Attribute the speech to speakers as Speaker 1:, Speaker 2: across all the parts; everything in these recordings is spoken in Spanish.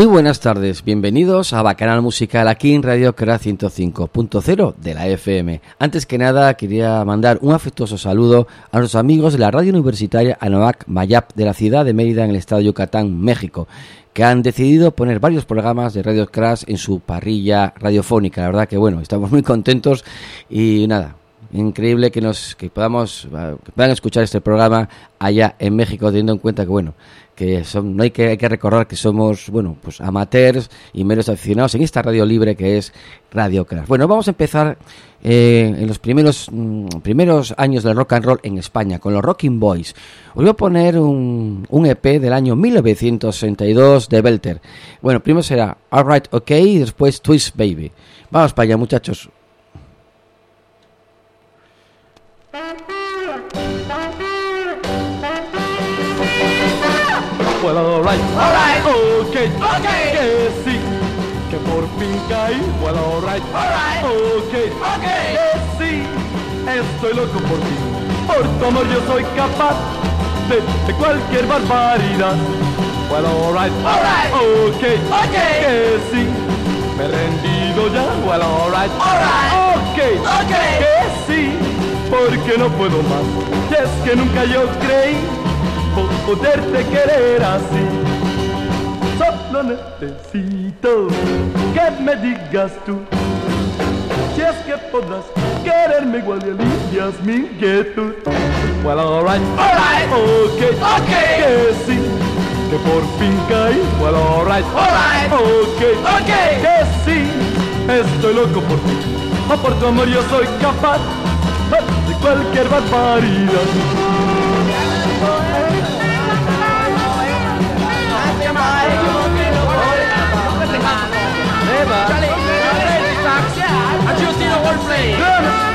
Speaker 1: Muy buenas tardes, bienvenidos a Bacanal Musical aquí en Radio Cra 105.0 de la FM. Antes que nada quería mandar un afectuoso saludo a los amigos de la radio universitaria Anoac Mayap de la ciudad de Mérida en el estado de Yucatán, México, que han decidido poner varios programas de Radio Crash en su parrilla radiofónica. La verdad que bueno, estamos muy contentos y nada, increíble que nos que podamos puedan escuchar este programa allá en México teniendo en cuenta que bueno que son, no hay que, hay que recordar que somos, bueno, pues amateurs y menos aficionados en esta radio libre que es Radio Crash. Bueno, vamos a empezar eh, en los primeros, mm, primeros años del rock and roll en España con los Rocking Boys. Os voy a poner un, un EP del año 1962 de Belter. Bueno, primero será Alright OK y después Twist Baby. Vamos para allá, muchachos.
Speaker 2: Well, alright, alright, okay, okay, que sí, que por fin caí. Well, alright, alright, okay, okay, que sí, estoy loco por ti. Por tu amor yo soy capaz de, de cualquier barbaridad. Well, alright, alright, okay, okay, que sí, me he rendido ya. Well, alright, alright, okay, okay, que sí, porque no puedo más. Y es que nunca yo creí poderte querer así. Solo necesito que me digas tú si es que podrás quererme igual y alivias mi inquietud. Well, alright, alright, okay, okay, que sí, que por fin caí. Well, alright, alright, okay, okay, que sí, estoy loco por ti. O por tu amor yo soy capaz de cualquier barbaridad.
Speaker 3: I just did a whole play. And you know,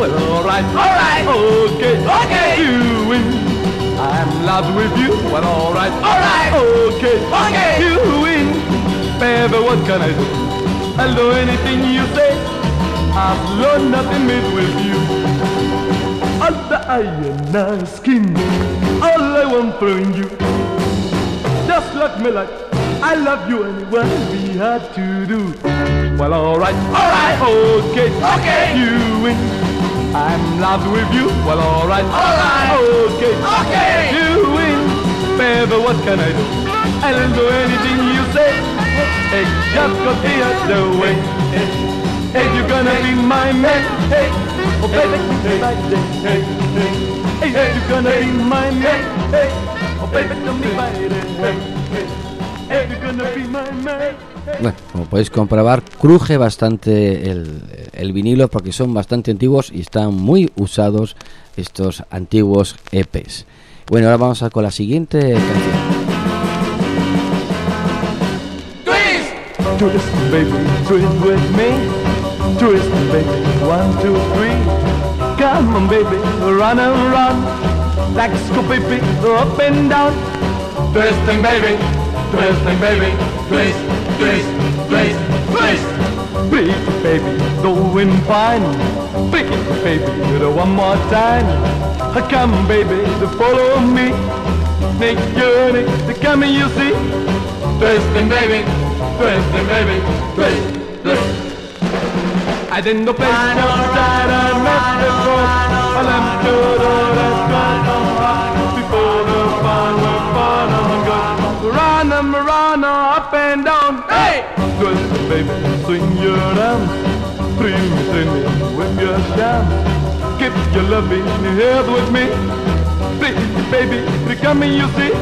Speaker 2: Well, alright, alright, okay, okay, you win. I'm in love with you. Well, alright, alright, okay, okay, you win. Baby, what can I do? I'll do anything you say. As long nothing made with you. All the iron and skin, all I want from you. Just like me like I love you and what we had to do. Well, alright, alright, okay, okay, you win. I'm in love with you. Well, alright, alright, okay, okay, you win. Baby, what can I do? I'll do anything you say. Hey, just got the other way. Hey, you're gonna be my man. Hey, oh baby, hey, hey, hey, hey, hey, oh, you're gonna be my man. Hey, oh baby, me about it. Hey, hey, hey, you're gonna be my man.
Speaker 1: Bueno, como podéis comprobar, cruje bastante el, el, vinilo porque son bastante antiguos y están muy usados estos antiguos EPs. Bueno, ahora vamos a con la siguiente canción.
Speaker 2: Twist! Twist, baby, twist with me. Twist, baby, one, two, three. Come on, baby, run and run. Like school, baby, up and down. Twisting, baby, twisting, baby, Grace, Grace, Grace, Grace. Big baby, doing fine. Big baby, do one more time. Come baby, to follow me. Make your neck to come and you see. Twisting baby, twisting baby, twist, twist. I didn't know place, I know, I I know, I know, I know, I know, baby, swing your arms. Bring me, me with your sham. Get your loving head with me. Pretty baby, come and you see.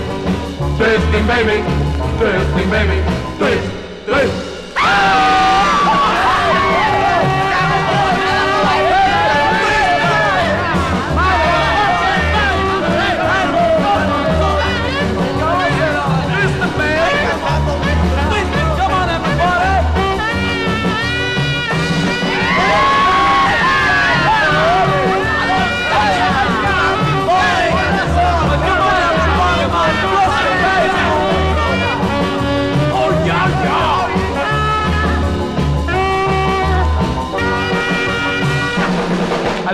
Speaker 2: Twisting, baby, twisting, baby, twist, twist. I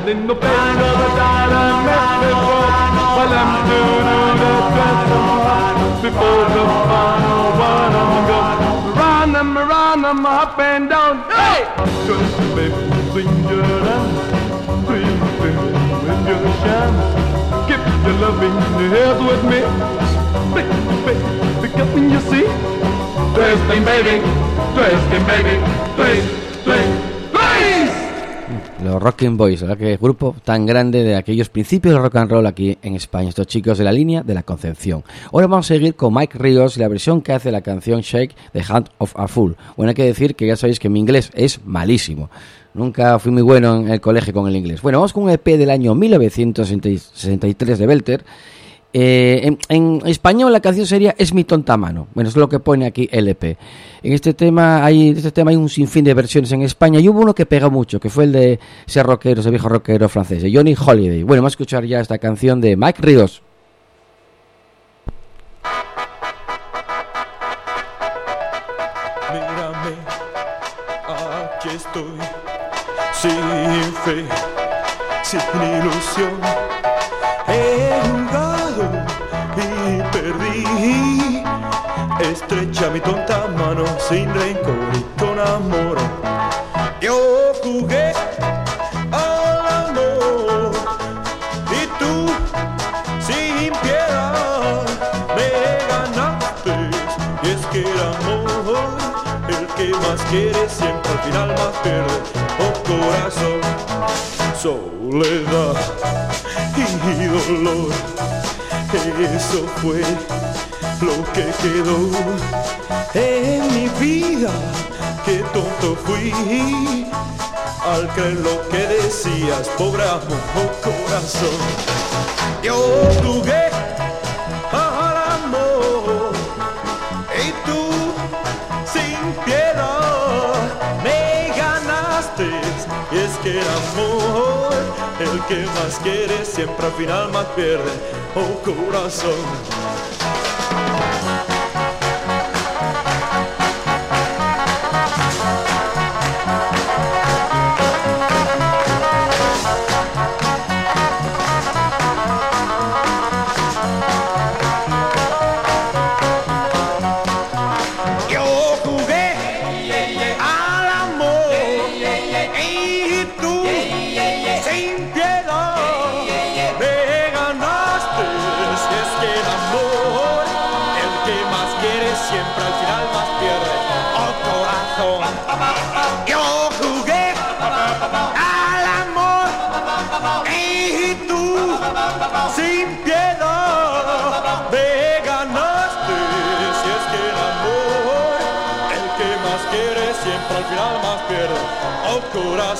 Speaker 2: didn't know better that I met before. Well, I'm doing that dress before the final one I'm gonna run them, run them up and down. Hey! Just baby, swing your dance, swing, swing, when you shine. Keep your loving head with me. Pick, pick, pick up when you see. Twisting, baby, twisting, baby, twist, twist, twist.
Speaker 1: Los Rockin' Boys, ¿verdad? Que grupo tan grande de aquellos principios del rock and roll aquí en España. Estos chicos de la línea de la Concepción. Ahora vamos a seguir con Mike Ríos y la versión que hace la canción Shake the Hand of a Fool. Bueno, hay que decir que ya sabéis que mi inglés es malísimo. Nunca fui muy bueno en el colegio con el inglés. Bueno, vamos con un EP del año 1963 de Belter. Eh, en, español la canción sería Es mi tonta mano. Bueno, es lo que pone aquí el EP. En este tema hay, este tema hay un sinfín de versiones en España y hubo uno que pegó mucho, que fue el de ese rockero, ese viejo rockero francés, de Johnny Holiday. Bueno, vamos a escuchar ya esta canción de Mike Ríos.
Speaker 4: Mírame, aquí estoy, sin fe, sin ilusión. Estrecha mi tonta mano sin rencor y con amor. Yo jugué al amor y tú sin piedad me ganaste. Y es que el amor, el que más quiere siempre al final más pierde. Oh corazón, soledad y dolor. Eso fue lo que quedó en mi vida. Qué tonto fui al creer lo que decías, pobre amor, oh corazón. Yo jugué al amor y tú sin piedad me ganaste. Y es que el amor, el que más quiere, siempre al final más pierde, oh corazón.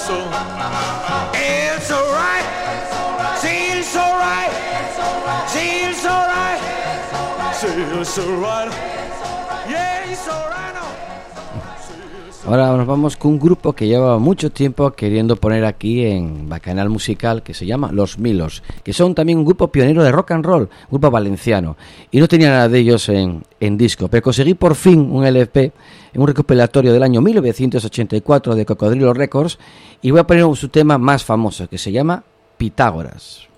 Speaker 4: Corazón, it's alright, yeah, it's alright. no.
Speaker 1: Ahora nos vamos con un grupo que lleva mucho tiempo queriendo poner aquí en Bacanal Musical, que se llama Los Milos, que son también un grupo pionero de rock and roll, un grupo valenciano. Y no tenía nada de ellos en, en disco, pero conseguí por fin un LP en un recopilatorio del año 1984 de Cocodrilo Records y voy a poner su tema más famoso, que se llama Pitágoras.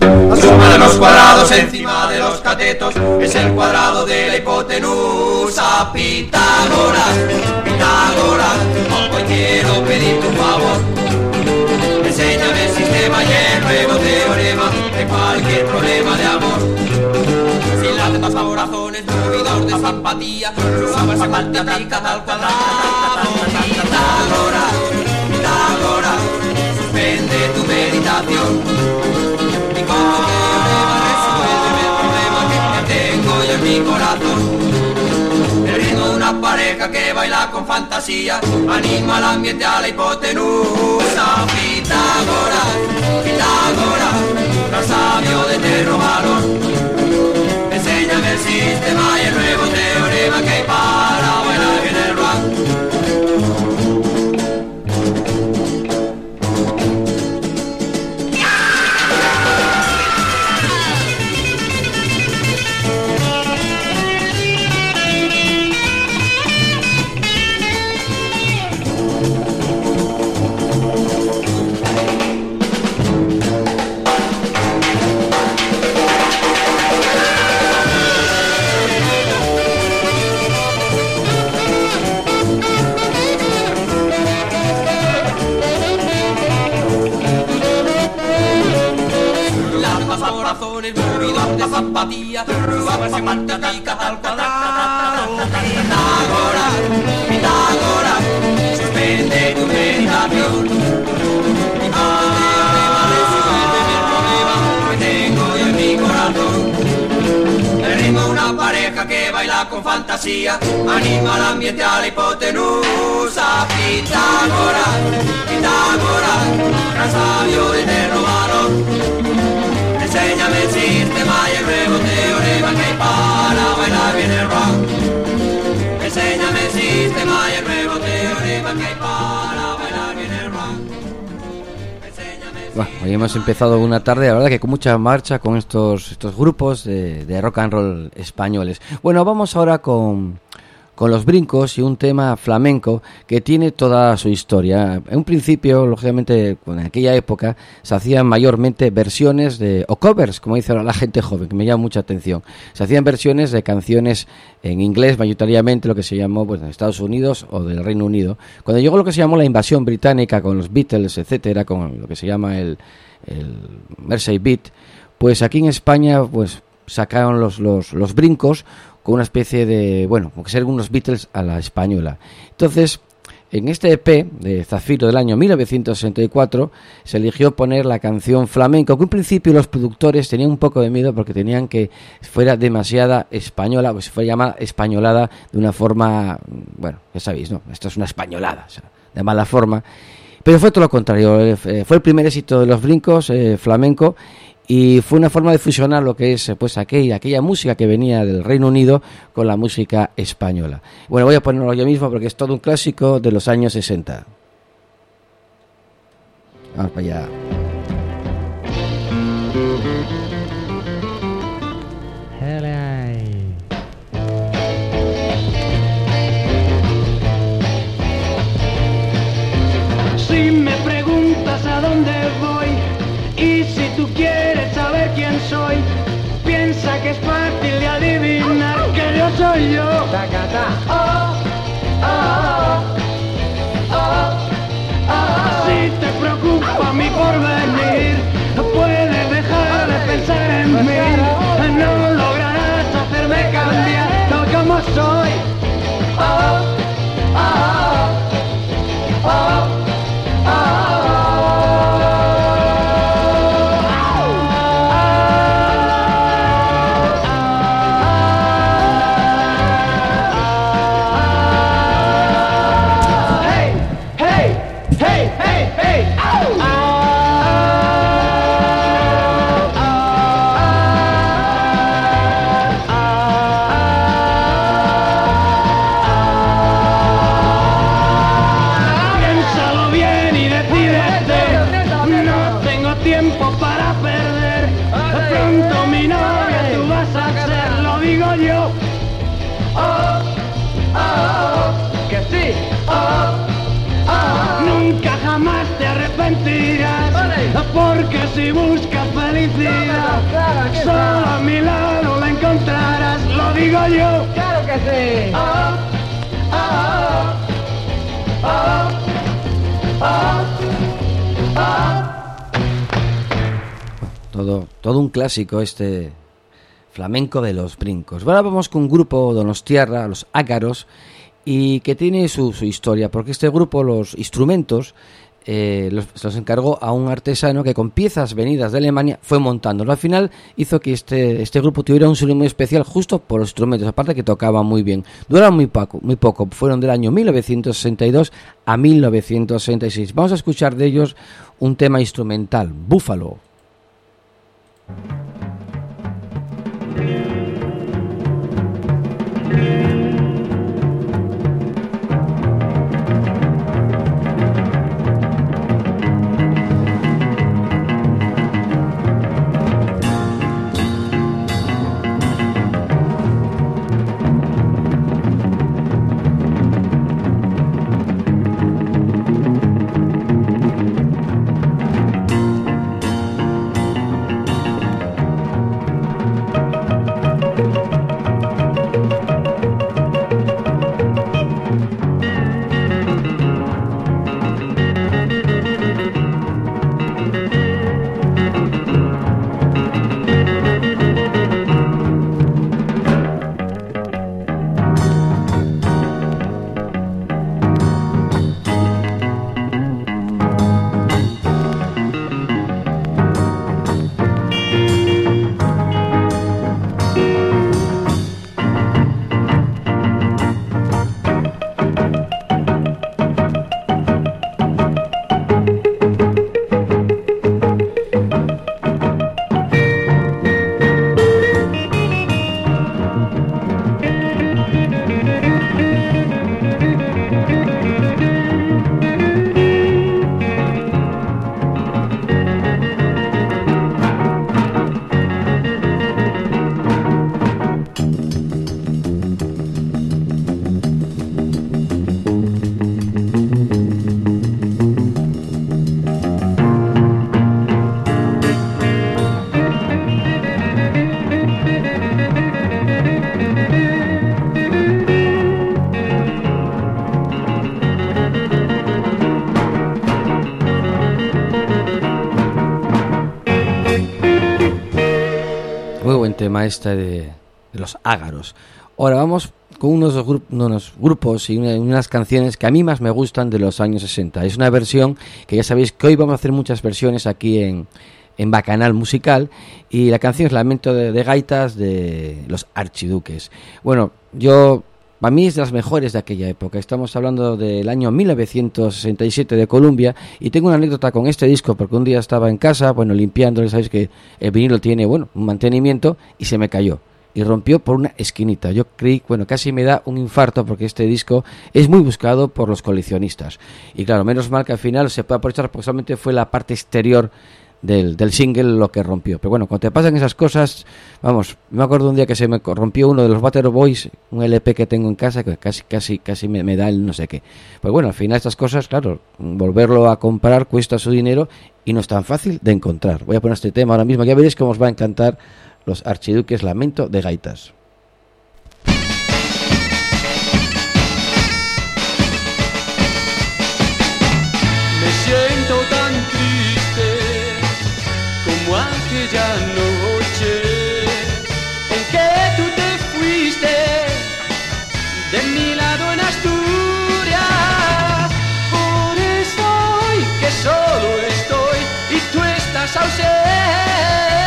Speaker 5: La suma de los cuadrados encima de los catetos es el cuadrado de la hipotenusa Pitágoras. Pitágoras, hoy quiero pedirte un favor. Enséñame el sistema y el nuevo teorema de cualquier problema de amor. Sin las tetas favor razones, movidor de simpatía, suma esa multiplica tal cuadrado. Pitágoras, Pitágoras, suspende tu meditación. Y como teorema resuélveme el problema que tengo yo en mi corazón. El ritmo de una pareja que baila con fantasía anima al ambiente a la hipotenusa. Pitágoras, Pitágoras, sabio de eterno valor. El sistema y el nuevo teorema que hay para zapatilla, ruba matemática al cuadrado. Pitágoras, Pitágoras, suspende tu meditación. Y que tengo en mi corazón. El ritmo de una pareja que baila con fantasía, anima al ambiente a la hipotenusa. Pitágoras, Pitágoras, gran sabio de valor. Enséñame el sistema y el teorema que para bailar bien el rock. Enséñame el sistema y el teorema que para bailar bien el rock.
Speaker 1: Bueno, hoy hemos empezado una tarde, la verdad que con mucha marcha con estos, estos grupos de, de rock and roll españoles. Bueno, vamos ahora con, con los brincos y un tema flamenco que tiene toda su historia. En un principio, lógicamente, en aquella época se hacían mayormente versiones de, o covers, como dice ahora la gente joven, que me llama mucha atención. Se hacían versiones de canciones en inglés, mayoritariamente lo que se llamó pues, en Estados Unidos o del Reino Unido. Cuando llegó lo que se llamó la invasión británica con los Beatles, etcétera, con lo que se llama el, el Mersey Beat, pues aquí en España, pues sacaron los, los, los brincos con una especie de, bueno, como que ser unos Beatles a la española. Entonces, en este EP de Zafiro del año 1964 se eligió poner la canción flamenco, que en principio los productores tenían un poco de miedo porque tenían que fuera demasiada española, o se fuera llamada españolada de una forma, bueno, ya sabéis, ¿no? Esto es una españolada, o sea, de mala forma. Pero fue todo lo contrario, eh, fue el primer éxito de los brincos eh, flamenco y fue una forma de fusionar lo que es pues aquella, aquella música que venía del Reino Unido con la música española. Bueno, voy a ponerlo yo mismo porque es todo un clásico de los años 60. Vamos para allá.
Speaker 6: Quién soy, piensa que es fácil de adivinar que yo soy yo. Oh, oh, oh. Si te preocupa mi porvenir, puedes dejar de pensar en mí. No lograrás hacerme cambiar tal como soy.
Speaker 1: Todo, todo un clásico este flamenco de los brincos. Ahora vamos con un grupo donostiarra, los ácaros, y que tiene su, su historia, porque este grupo, los instrumentos, eh, los, encargó a un artesano que con piezas venidas de Alemania fue montándolo. Al final hizo que este, este grupo tuviera un sonido muy especial justo por los instrumentos, aparte que tocaban muy bien. Duraron muy poco, muy poco, fueron del año 1962 a 1966. Vamos a escuchar de ellos un tema instrumental, Búfalo. Tema este de, los ágaros. Ahora vamos con unos, gru- unos grupos y una- unas canciones que a mí más me gustan de los años 60. Es una versión que ya sabéis que hoy vamos a hacer muchas versiones aquí en, en Bacanal Musical y la canción es Lamento de Gaitas de los Archiduques. Bueno, yo... Para mí es de las mejores de aquella época. Estamos hablando del año 1967 de Columbia y tengo una anécdota con este disco porque un día estaba en casa, bueno, limpiándolo, sabéis que el vinilo tiene, bueno, un mantenimiento y se me cayó y rompió por una esquinita. Yo creí, bueno, casi me da un infarto porque este disco es muy buscado por los coleccionistas. Y claro, menos mal que al final se puede aprovechar porque solamente fue la parte exterior del, del single lo que rompió. Pero bueno, cuando te pasan esas cosas, vamos, me acuerdo un día que se me rompió uno de los Battle Boys, un LP que tengo en casa, que casi, casi, casi me, me da el no sé qué. Pues bueno, al final estas cosas, claro, volverlo a comprar cuesta su dinero y no es tan fácil de encontrar. Voy a poner este tema ahora mismo, ya veréis cómo os va a encantar los archiduques Lamento de Gaitas.
Speaker 7: Tú estás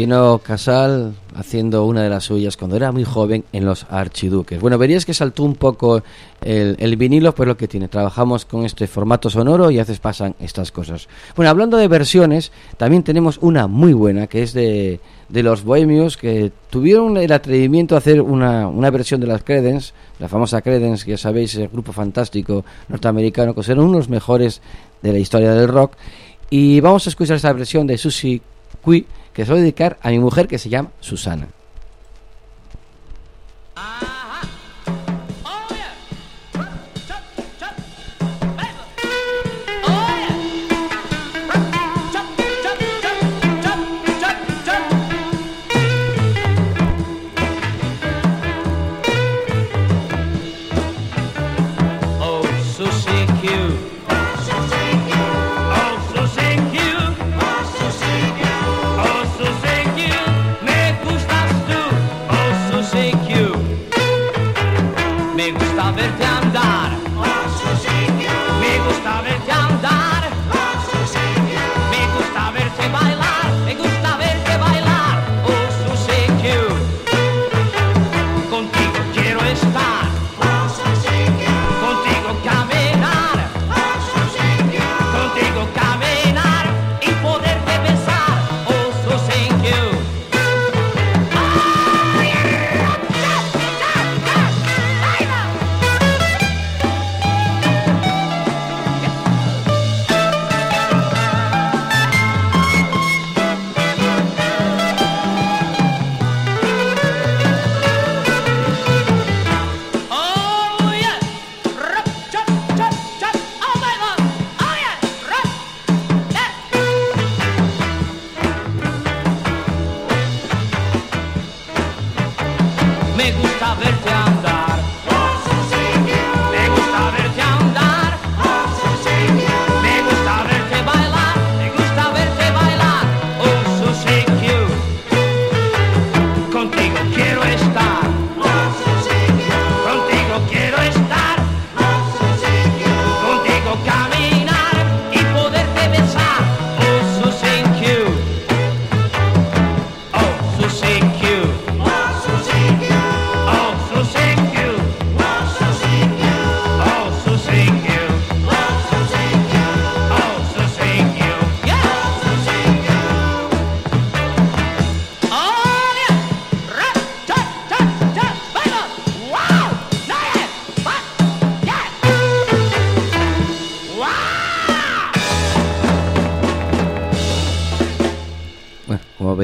Speaker 1: Tino Casal haciendo una de las suyas cuando era muy joven en los Archiduques. Bueno, verías que saltó un poco el, el vinilo, pues lo que tiene. Trabajamos con este formato sonoro y a veces pasan estas cosas. Bueno, hablando de versiones, también tenemos una muy buena que es de, de los Bohemios que tuvieron el atrevimiento de hacer una, una versión de las Credence, la famosa Credence, que ya sabéis, el grupo fantástico norteamericano, que eran unos mejores de la historia del rock. Y vamos a escuchar esta versión de Susie que se lo voy a dedicar a mi mujer que se llama Susana.
Speaker 7: Oh,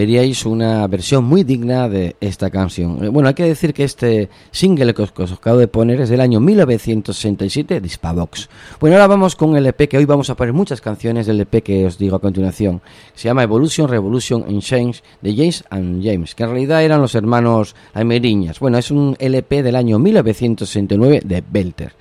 Speaker 1: veríais, una versión muy digna de esta canción. Eh, Bueno, hay que decir que este single que os, acabo de poner es del año 1967 de Spavox. Bueno, ahora vamos con el EP, que hoy vamos a poner muchas canciones del EP que os digo a continuación. Se llama Evolution, Revolution and Change de James and James, que en realidad eran los hermanos Almeriñas. Bueno, es un LP del año 1969 de Belter.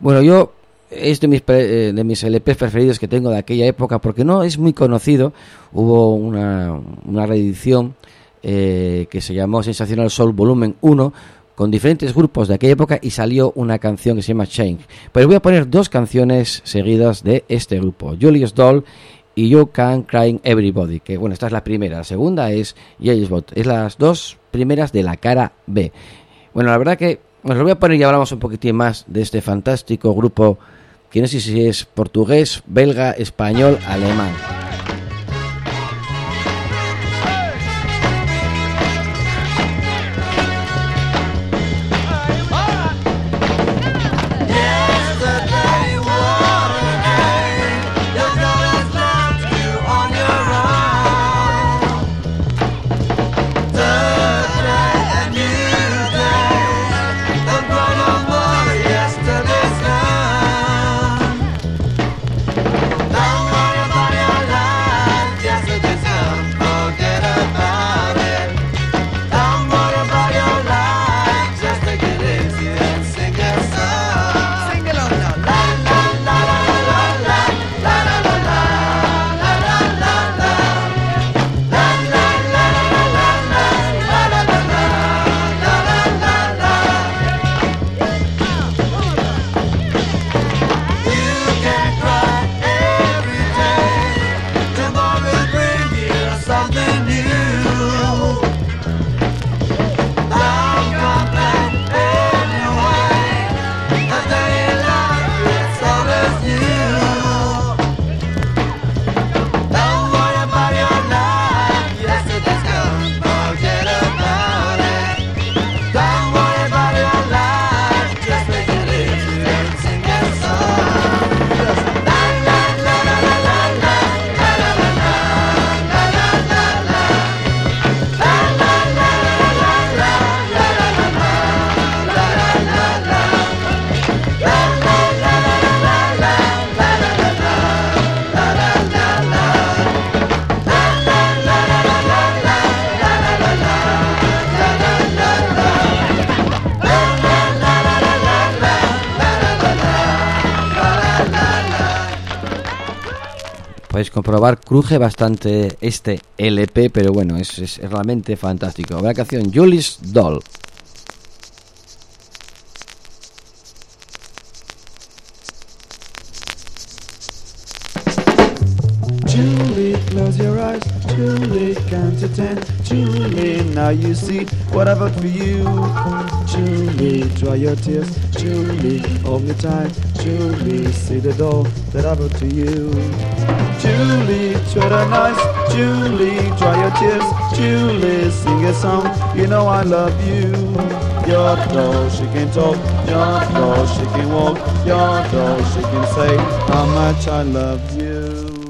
Speaker 1: Bueno, yo es de mis, eh, de mis LPs preferidos que tengo de aquella época porque no es muy conocido. Hubo una, una reedición eh, que se llamó Sensational Soul Volumen 1 con diferentes grupos de aquella época y salió una canción que se llama Change. Pero voy a poner dos canciones seguidas de este grupo, Julius Doll y You Can Crying Everybody, que bueno, esta es la primera, la segunda es James Bond, es las dos primeras de la cara B. Bueno, la verdad que os lo voy a poner y hablamos un poquitín más de este fantástico grupo que no sé si es portugués, belga, español, alemán. Cruje bastante este LP, pero bueno, es, es realmente fantástico. La canción Julius Doll.
Speaker 8: Julie, close your eyes. Julie, count to. Julie, now you see what I vote for you. Julie, dry your tears. Julie, hold me tight. Julie, see the doll that I brought to you. Julie, tread on ice. Julie, dry your tears. Julie, sing a song. You know I love you. Your doll, she can talk. Your doll, she can walk. Your doll, she can say how much I love. You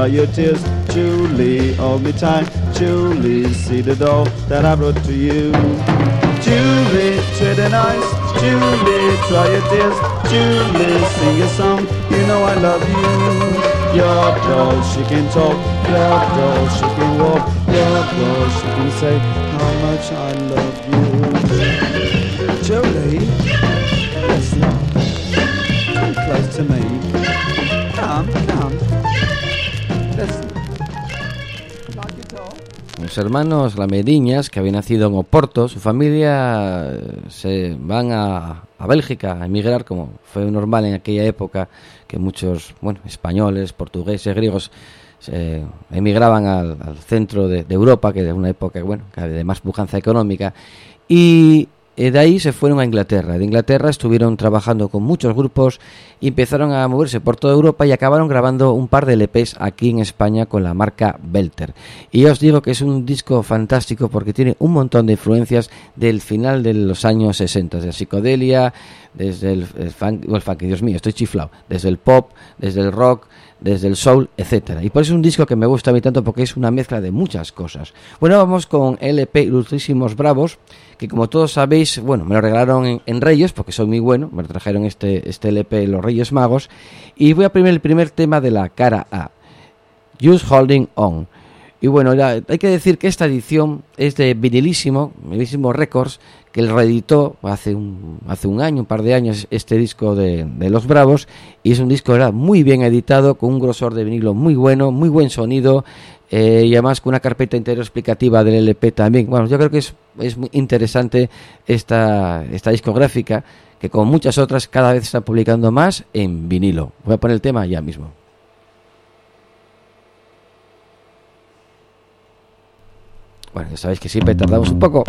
Speaker 8: dry your tears. Julie, hold me tight. Julie, see the doll that I brought to you. Julie, tread and ice. Julie, dry your tears. Julie, sing a song. You know I love you. Your doll, she can talk. Your doll, she can walk. Your doll, she can say how much I love you. Julie, listen, come close to me. Come, come,
Speaker 1: Los hermanos Lamediñas, que habían nacido en Oporto, su familia se van a, Bélgica a emigrar, como fue normal en aquella época, que muchos, bueno, españoles, portugueses, griegos, emigraban al, centro de, Europa, que era una época, bueno, de más pujanza económica, y de ahí se fueron a Inglaterra. De Inglaterra estuvieron trabajando con muchos grupos y empezaron a moverse por toda Europa y acabaron grabando un par de LPs aquí en España con la marca Belter. Y os digo que es un disco fantástico porque tiene un montón de influencias del final de los años 60, de psicodelia, desde el, el funk, el funk, Dios mío, estoy chiflado, desde el pop, desde el rock, desde el soul, etcétera. Y por eso es un disco que me gusta a mí tanto porque es una mezcla de muchas cosas. Bueno, vamos con LP Ilustrísimos Bravos, que como todos sabéis, bueno, me lo regalaron en, Reyes porque soy muy bueno, me lo trajeron este, este LP Los Reyes Magos, y voy a poner el primer tema de la cara A, Just Holding On. Y bueno, hay que decir que esta edición es de Vinilísimo, Vinilísimo Records, que él reeditó hace un, hace un año, un par de años, este disco de, de Los Bravos, y es un disco ¿verdad? muy bien editado, con un grosor de vinilo muy bueno, muy buen sonido, eh, y además con una carpeta interior explicativa del LP también. Bueno, yo creo que es, es muy interesante esta, esta discográfica, que como muchas otras cada vez está publicando más en vinilo. Voy a poner el tema ya mismo. Bueno, ya sabéis que siempre tardamos un poco.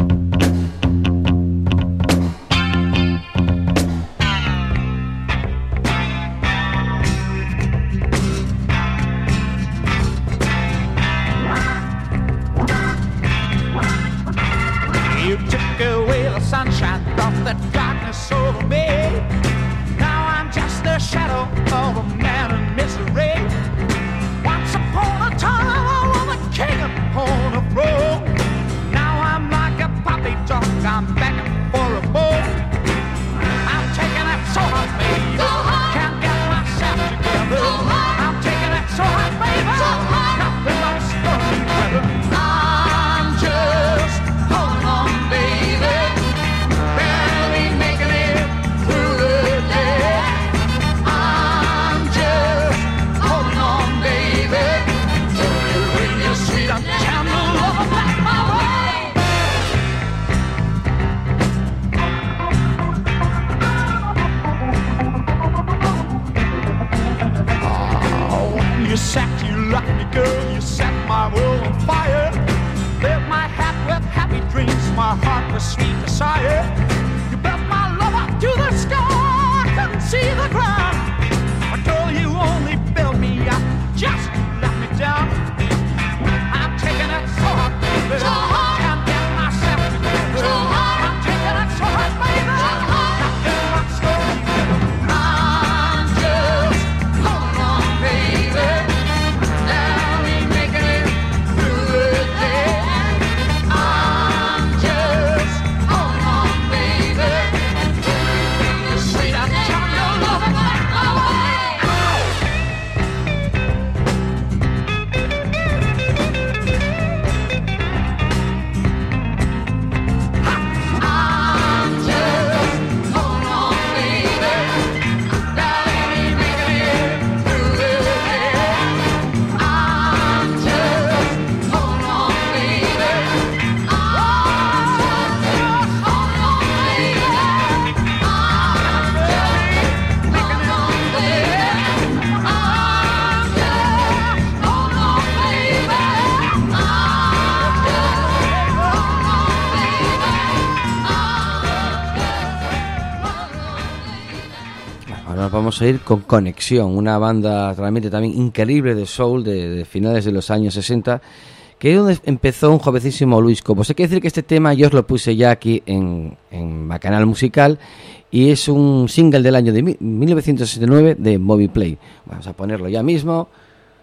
Speaker 1: Vamos a ir con Conexión, una banda realmente también increíble de soul de, finales de los años 60, que es donde empezó un jovencísimo Luis Cobos. Hay que decir que este tema yo os lo puse ya aquí en, en Bacanal Musical y es un single del año de mi- 1969 de Moviplay. Vamos a ponerlo ya mismo,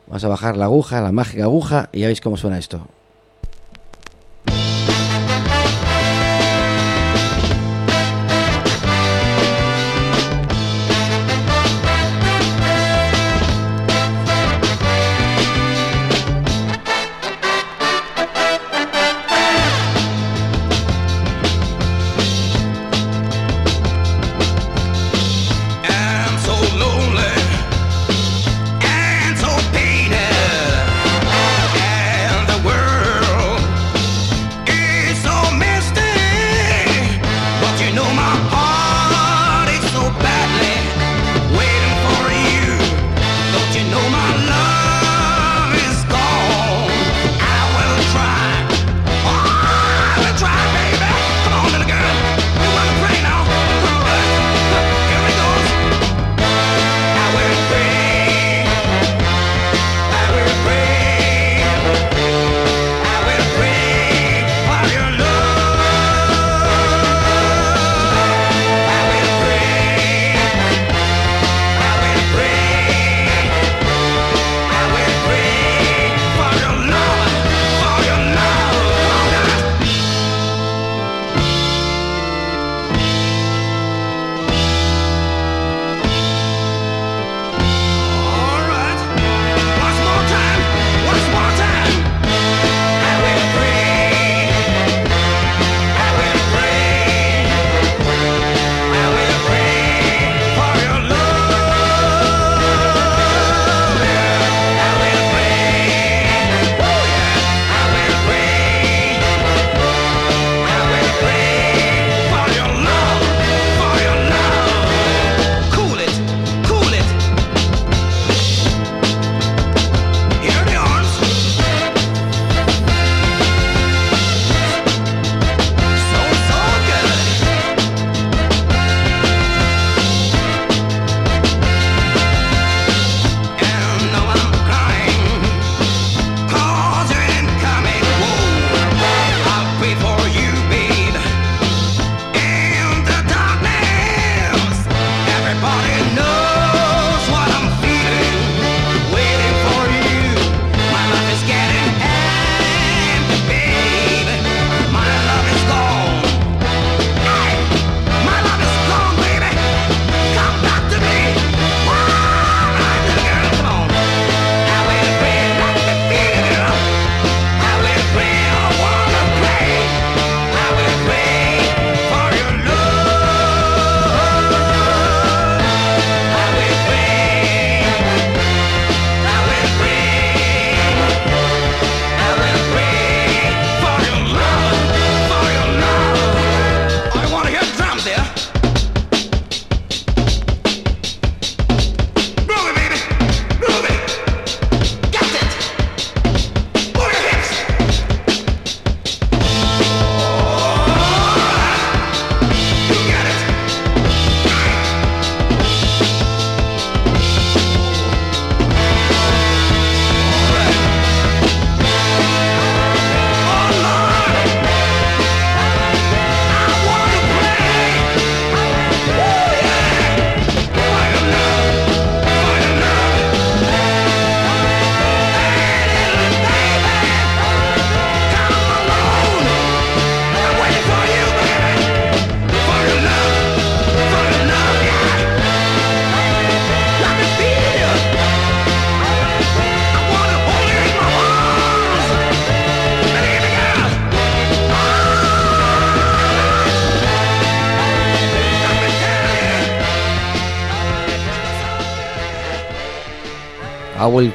Speaker 1: vamos a bajar la aguja, la mágica aguja y ya veis cómo suena esto.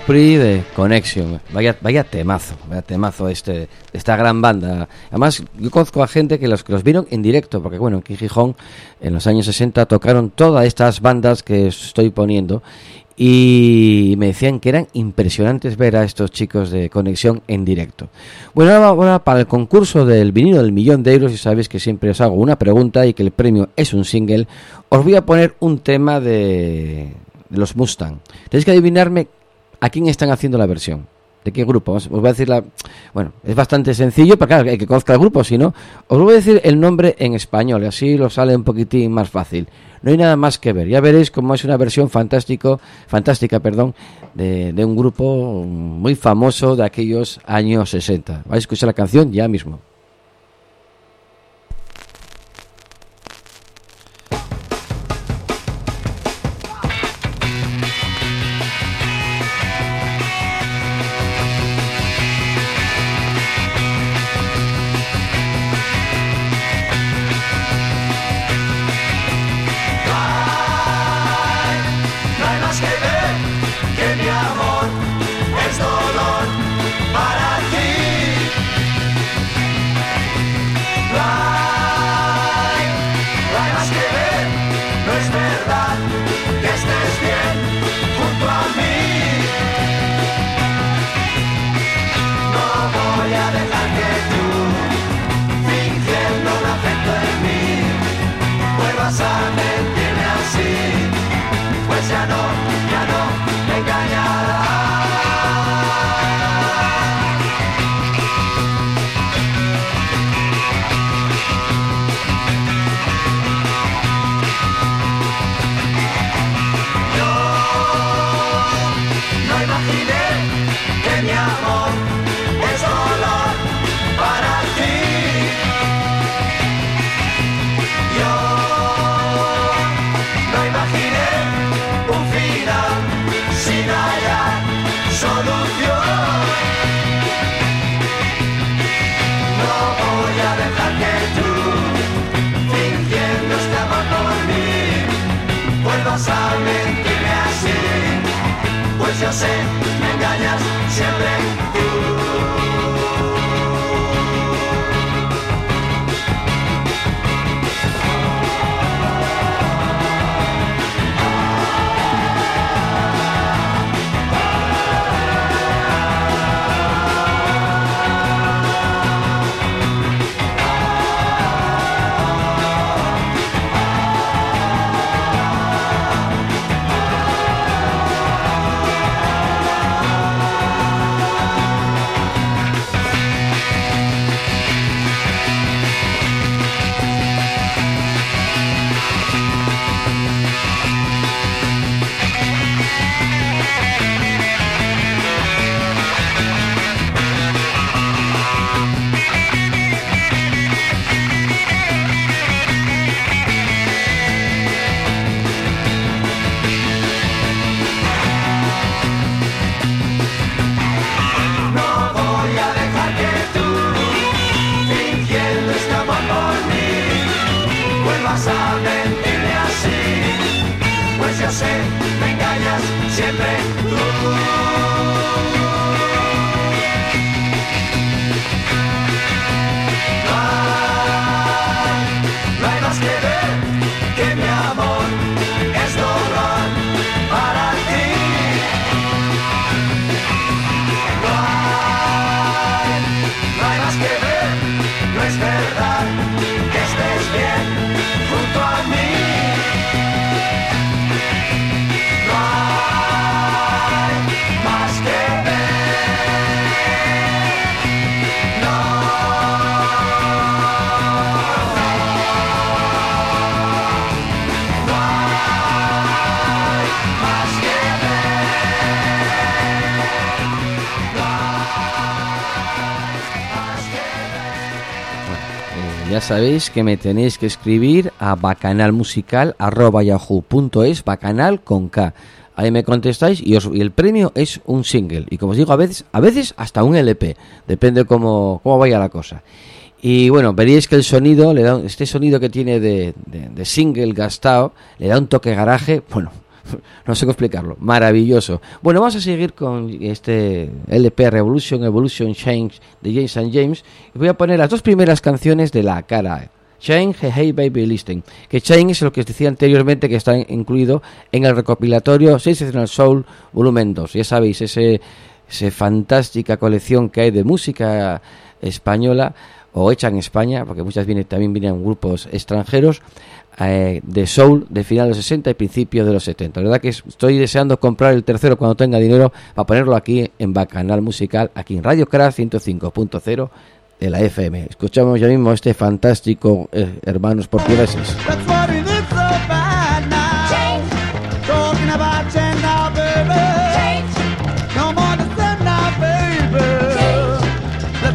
Speaker 1: Free de Connection. Vaya, vaya temazo, vaya temazo este, esta gran banda. Además, yo conozco a gente que los, que los vieron en directo, porque bueno, aquí en Gijón, en los años 60, tocaron todas estas bandas que estoy poniendo y me decían que eran impresionantes ver a estos chicos de Conexión en directo. Bueno, ahora, para el concurso del vinilo del millón de euros, y sabéis que siempre os hago una pregunta y que el premio es un single, os voy a poner un tema de los Mustang. Tenéis que adivinarme a quién están haciendo la versión. ¿De qué grupo? Os voy a decir la... Bueno, es bastante sencillo, pero claro, hay que conozca el grupo, si no... Os voy a decir el nombre en español, y así lo sale un poquitín más fácil. No hay nada más que ver. Ya veréis cómo es una versión fantástico, fantástica perdón, de, de un grupo muy famoso de aquellos años 60. Vais a escuchar la canción ya mismo.
Speaker 9: Pues ya
Speaker 1: sabéis que me tenéis que escribir a bacanalmusical.yahoo.es, bacanal con K. Ahí me contestáis y, os- el premio es un single. Y como os digo, a veces, a veces hasta un LP. Depende cómo, cómo vaya la cosa. Y bueno, veréis que el sonido, le da, este sonido que tiene de, de- de single gastado, le da un toque garaje, bueno, no sé cómo explicarlo, maravilloso. Bueno, vamos a seguir con este LP Revolution, Evolution, Change de James and James. Voy a poner las dos primeras canciones de la cara. Change, Hey, Baby Listen. Que Change es lo que os decía anteriormente que está incluido en el recopilatorio Sensational Soul Volumen 2. Ya sabéis, ese, ese fantástica colección que hay de música española o hecha en España, porque muchas vienen, también vienen grupos extranjeros eh, de soul de final de los 60 y principios de los 70. La verdad que es- estoy deseando comprar el tercero cuando tenga dinero para ponerlo aquí en Bacanal Musical, aquí en Radio Crash 105.0 de la FM. Escuchamos ya mismo este fantástico eh, Hermanos Portugueses.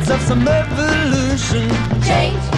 Speaker 8: That's change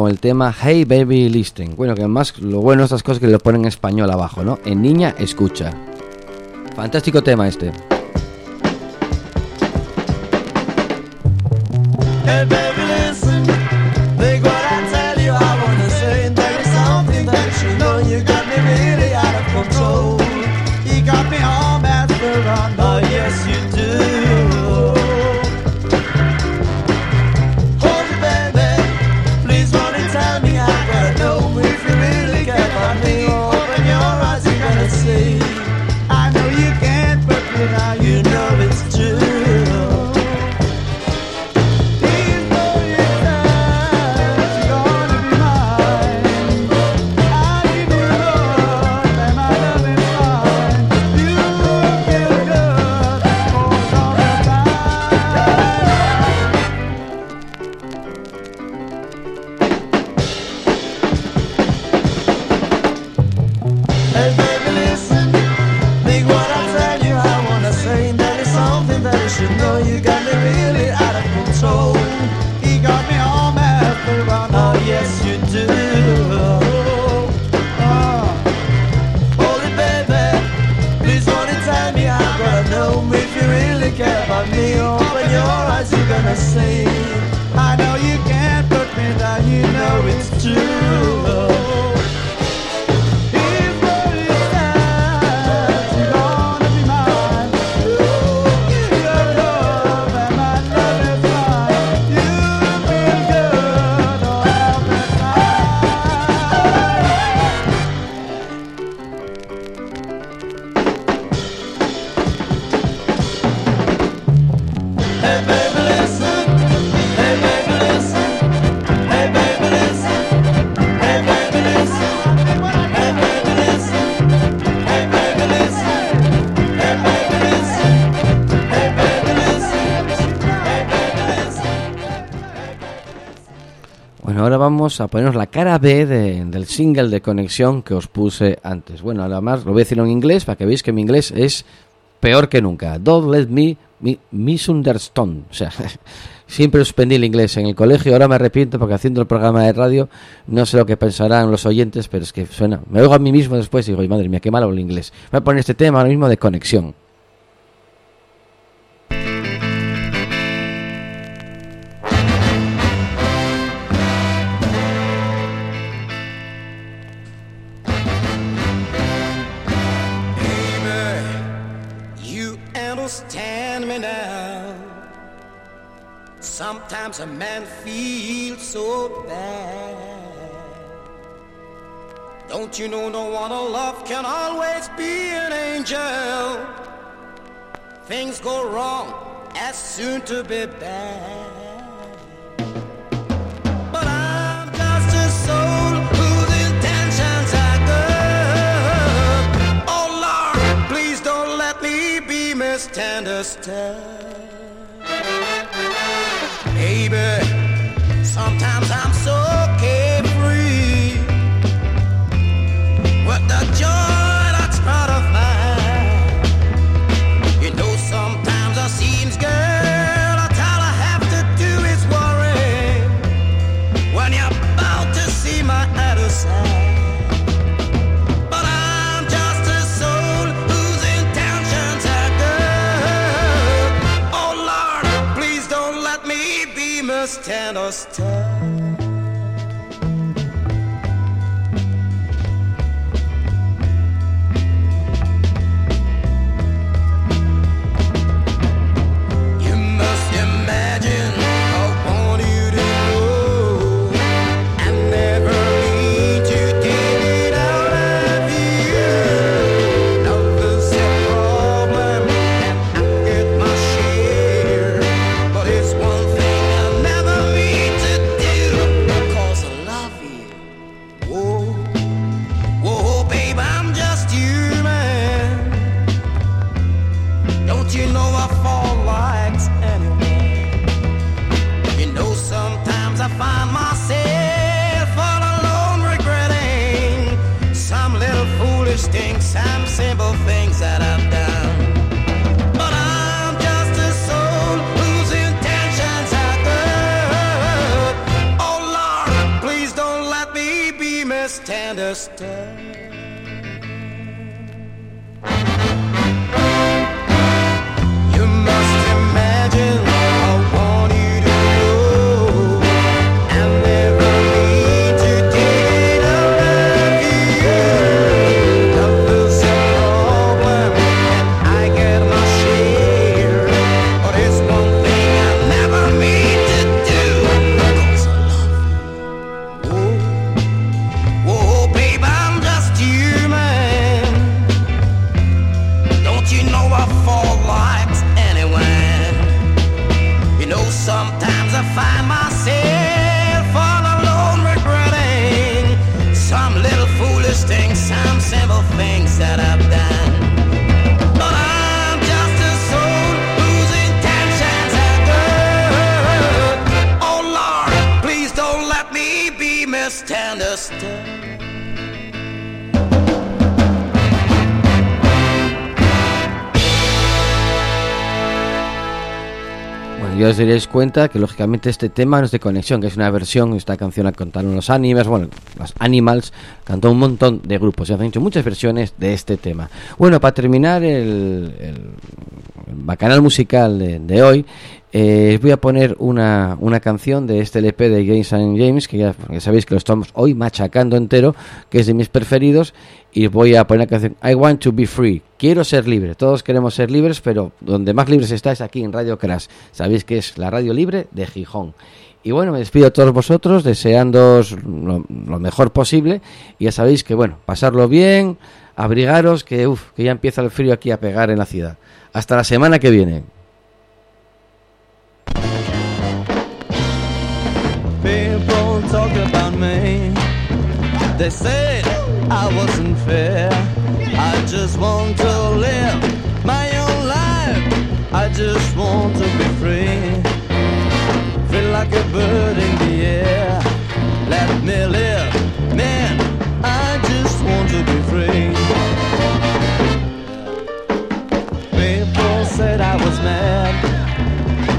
Speaker 1: con el tema Hey Baby Listen. Bueno, que más lo bueno de estas cosas que lo ponen en español abajo, ¿no? En niña, escucha. Fantástico tema este.
Speaker 8: Hey
Speaker 1: a ponernos la cara B de- del single de conexión que os puse antes. Bueno, además lo voy a decir en inglés para que veáis que mi inglés es peor que nunca. Don't let me, me misunderstand. O sea, siempre suspendí el inglés en el colegio. Ahora me arrepiento porque haciendo el programa de radio no sé lo que pensarán los oyentes, pero es que suena. Me oigo a mí mismo después y digo, "Ay, madre mía, qué malo el inglés. Voy a poner este tema ahora mismo de conexión.
Speaker 9: A man feels so bad. Don't you know no one I love can always be an angel? Things go wrong as soon to be bad. But Baby, sometimes I'm so carefree You
Speaker 1: Ya os daréis cuenta que lógicamente este tema no es de conexión, que es una versión, esta canción la cantaron los animes, bueno, los Animals, cantó un montón de grupos, se han hecho muchas versiones de este tema. Bueno, para terminar el, bacanal musical de hoy, eh, voy a poner una, una canción de este LP de James and James, que ya, sabéis que lo estamos hoy machacando entero, que es de mis preferidos, y voy a poner la canción I Want to Be Free. Quiero ser libre. Todos queremos ser libres, pero donde más libres está es aquí en Radio Crash. Sabéis que es la radio libre de Gijón. Y bueno, me despido a todos vosotros, deseándoos lo, lo mejor posible. Y ya sabéis que, bueno, pasarlo bien, abrigaros, que, uf, que ya empieza el frío aquí a pegar en la ciudad. Hasta la semana que viene.
Speaker 8: They said I wasn't fair. I just want to live my own life. I just want to be free. Feel like a bird in the air. Let me live, man. I just want to be free. People said I was mad.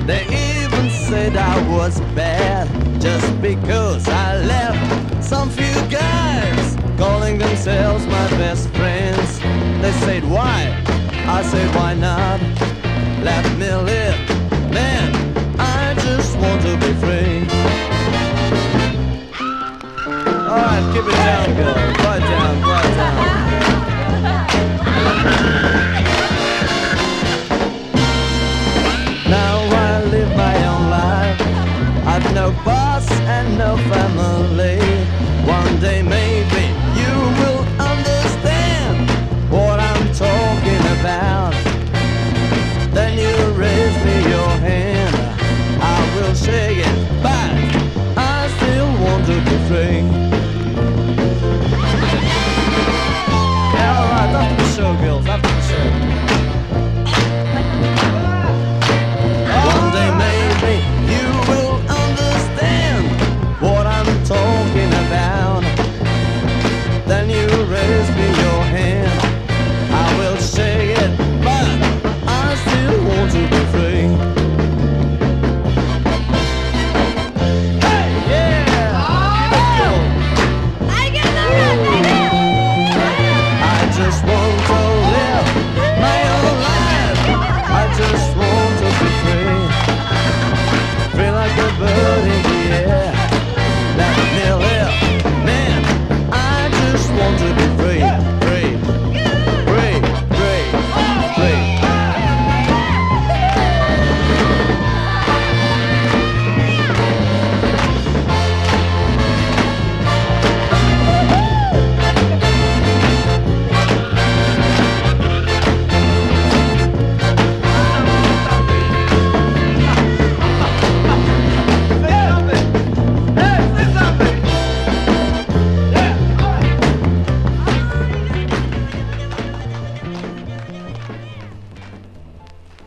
Speaker 8: They even said I was bad just because I left some few guys calling themselves my best friends. They said, Why? I said, Why not? Let me live. Man, I just want to be free. Alright, keep it down, girl. Quiet down, quiet down.